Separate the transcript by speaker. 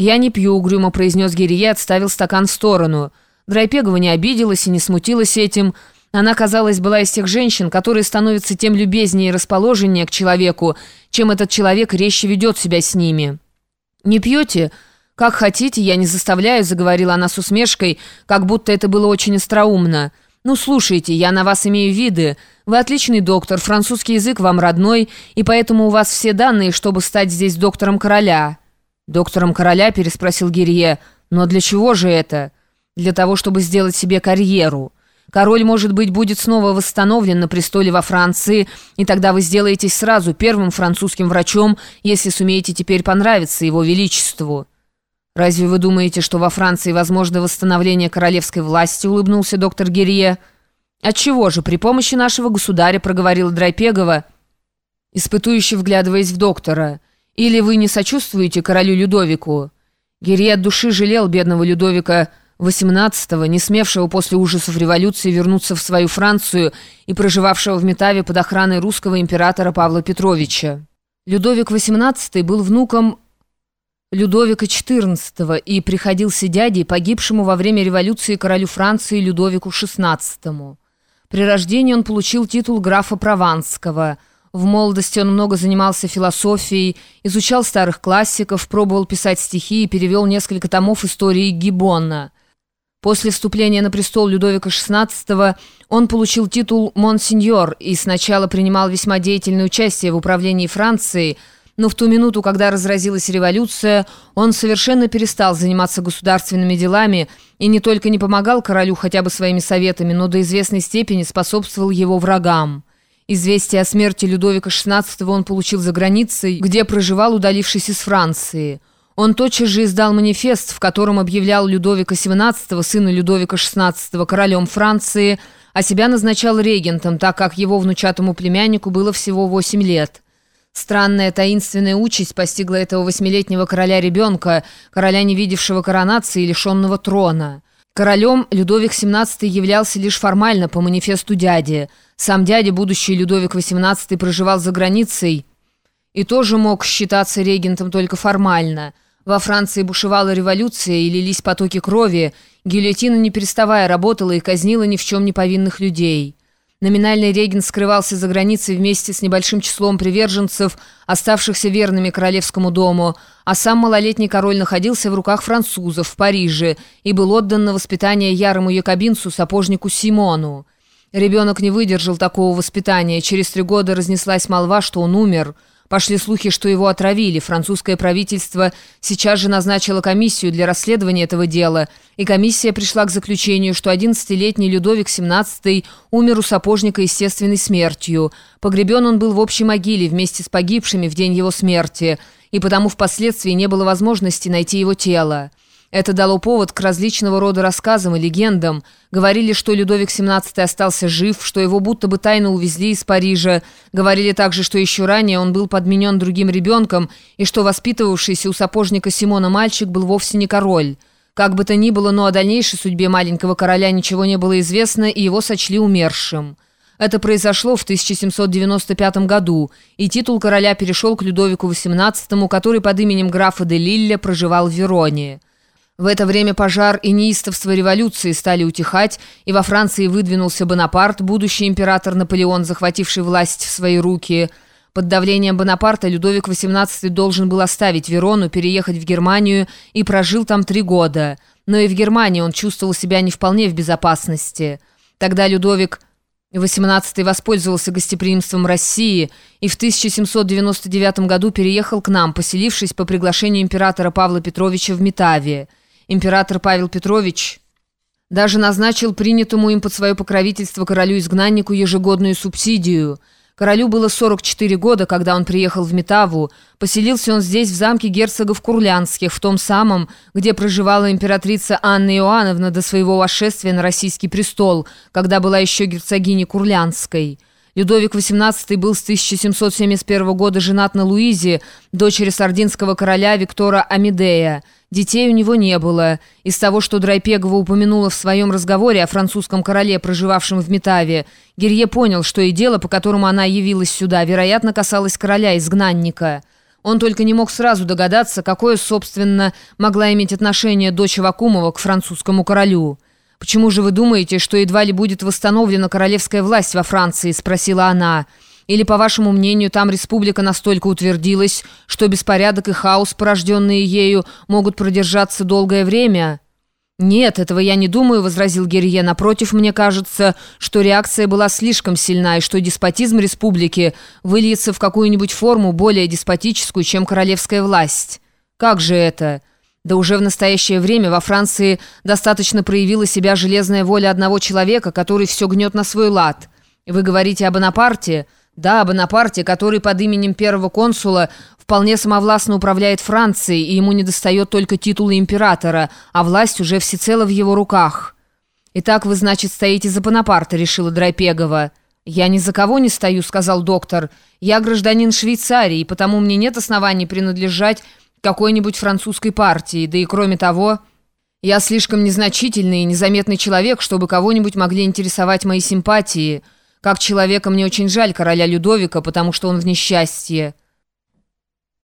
Speaker 1: «Я не пью», — угрюмо произнес Гирье, отставил стакан в сторону. Драйпегова не обиделась и не смутилась этим. Она, казалось, была из тех женщин, которые становятся тем любезнее и расположеннее к человеку, чем этот человек резче ведет себя с ними. «Не пьете?» «Как хотите, я не заставляю», — заговорила она с усмешкой, как будто это было очень остроумно. «Ну, слушайте, я на вас имею виды. Вы отличный доктор, французский язык вам родной, и поэтому у вас все данные, чтобы стать здесь доктором короля». «Доктором короля?» – переспросил Гирье. «Но для чего же это?» «Для того, чтобы сделать себе карьеру. Король, может быть, будет снова восстановлен на престоле во Франции, и тогда вы сделаетесь сразу первым французским врачом, если сумеете теперь понравиться его величеству». «Разве вы думаете, что во Франции возможно восстановление королевской власти?» – улыбнулся доктор Гирье. «Отчего же, при помощи нашего государя», – проговорила Драйпегова, испытующе вглядываясь в доктора – или вы не сочувствуете королю Людовику?» Гири от души жалел бедного Людовика XVIII, не смевшего после ужасов революции вернуться в свою Францию и проживавшего в Метаве под охраной русского императора Павла Петровича. Людовик XVIII был внуком Людовика XIV и приходился дядей, погибшему во время революции королю Франции Людовику XVI. При рождении он получил титул графа Прованского – в молодости он много занимался философией, изучал старых классиков, пробовал писать стихи и перевел несколько томов истории Гиббона. После вступления на престол Людовика XVI он получил титул «Монсеньор» и сначала принимал весьма деятельное участие в управлении Францией, но в ту минуту, когда разразилась революция, он совершенно перестал заниматься государственными делами и не только не помогал королю хотя бы своими советами, но до известной степени способствовал его врагам. Известие о смерти Людовика XVI он получил за границей, где проживал, удалившись из Франции. Он тотчас же издал манифест, в котором объявлял Людовика XVII, сына Людовика XVI, королем Франции, а себя назначал регентом, так как его внучатому племяннику было всего 8 лет. Странная таинственная участь постигла этого восьмилетнего короля-ребенка, короля, не видевшего коронации и лишенного трона. Королем Людовик XVII являлся лишь формально по манифесту дяди. Сам дядя, будущий Людовик XVIII, проживал за границей и тоже мог считаться регентом только формально. Во Франции бушевала революция и лились потоки крови, гильотина не переставая работала и казнила ни в чем не повинных людей. Номинальный регент скрывался за границей вместе с небольшим числом приверженцев, оставшихся верными королевскому дому, а сам малолетний король находился в руках французов в Париже и был отдан на воспитание ярому якобинцу, сапожнику Симону. Ребенок не выдержал такого воспитания, через три года разнеслась молва, что он умер – Пошли слухи, что его отравили. Французское правительство сейчас же назначило комиссию для расследования этого дела, и комиссия пришла к заключению, что 11-летний Людовик XVII умер у сапожника естественной смертью. Погребен он был в общей могиле вместе с погибшими в день его смерти, и потому впоследствии не было возможности найти его тело. Это дало повод к различного рода рассказам и легендам. Говорили, что Людовик XVII остался жив, что его будто бы тайно увезли из Парижа. Говорили также, что еще ранее он был подменен другим ребенком, и что воспитывавшийся у сапожника Симона мальчик был вовсе не король. Как бы то ни было, но о дальнейшей судьбе маленького короля ничего не было известно, и его сочли умершим. Это произошло в 1795 году, и титул короля перешел к Людовику XVIII, который под именем графа де Лилля проживал в Вероне. В это время пожар и неистовство революции стали утихать, и во Франции выдвинулся Бонапарт, будущий император Наполеон, захвативший власть в свои руки. Под давлением Бонапарта Людовик XVIII должен был оставить Верону, переехать в Германию и прожил там три года. Но и в Германии он чувствовал себя не вполне в безопасности. Тогда Людовик XVIII воспользовался гостеприимством России и в 1799 году переехал к нам, поселившись по приглашению императора Павла Петровича в Метаве. Император Павел Петрович даже назначил принятому им под свое покровительство королю-изгнаннику ежегодную субсидию. Королю было 44 года, когда он приехал в Метаву. Поселился он здесь, в замке герцогов Курлянских, в том самом, где проживала императрица Анна Иоанновна до своего восшествия на российский престол, когда была еще герцогиней Курлянской. Людовик XVIII был с 1771 года женат на Луизе, дочери сардинского короля Виктора Амидея. Детей у него не было. Из того, что Драйпегова упомянула в своем разговоре о французском короле, проживавшем в Метаве, Гирье понял, что и дело, по которому она явилась сюда, вероятно, касалось короля-изгнанника. Он только не мог сразу догадаться, какое, собственно, могла иметь отношение дочь Вакумова к французскому королю. «Почему же вы думаете, что едва ли будет восстановлена королевская власть во Франции?» – спросила она. «Или, по вашему мнению, там республика настолько утвердилась, что беспорядок и хаос, порожденные ею, могут продержаться долгое время?» «Нет, этого я не думаю», — возразил Герье. «Напротив, мне кажется, что реакция была слишком сильна, и что деспотизм республики выльется в какую-нибудь форму более деспотическую, чем королевская власть». «Как же это?» Да уже в настоящее время во Франции достаточно проявила себя железная воля одного человека, который все гнет на свой лад. Вы говорите об Бонапарте?» Да, Бонапарте, который под именем первого консула вполне самовластно управляет Францией, и ему недостает только титула императора, а власть уже всецело в его руках. «Итак, вы, значит, стоите за Бонапарта», — решила Драйпегова. «Я ни за кого не стою», — сказал доктор. «Я гражданин Швейцарии, потому мне нет оснований принадлежать какой-нибудь французской партии, да и кроме того...» «Я слишком незначительный и незаметный человек, чтобы кого-нибудь могли интересовать мои симпатии». Как человека мне очень жаль короля Людовика, потому что он в несчастье.